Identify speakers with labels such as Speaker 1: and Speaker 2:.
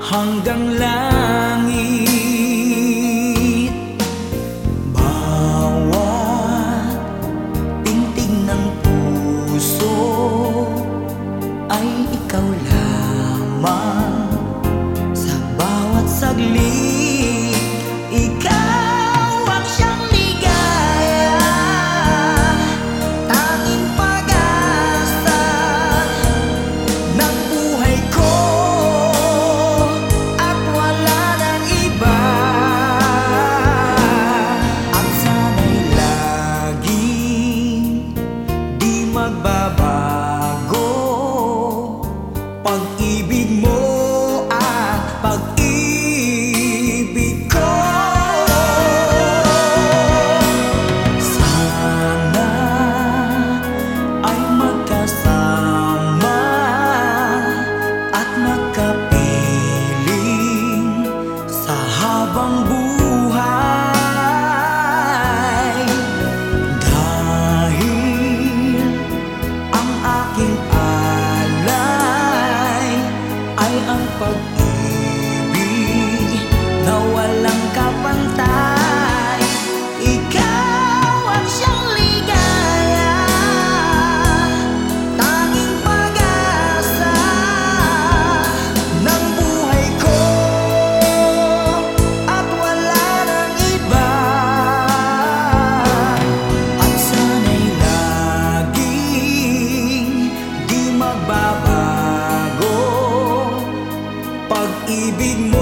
Speaker 1: hanggang langit. Bye. walang kapantay. Ikaw ang siyang ligaya Tanging pag-asa buhay ko. At wala ng iba. At sana'y laging di magbabago. Pag-ibig mo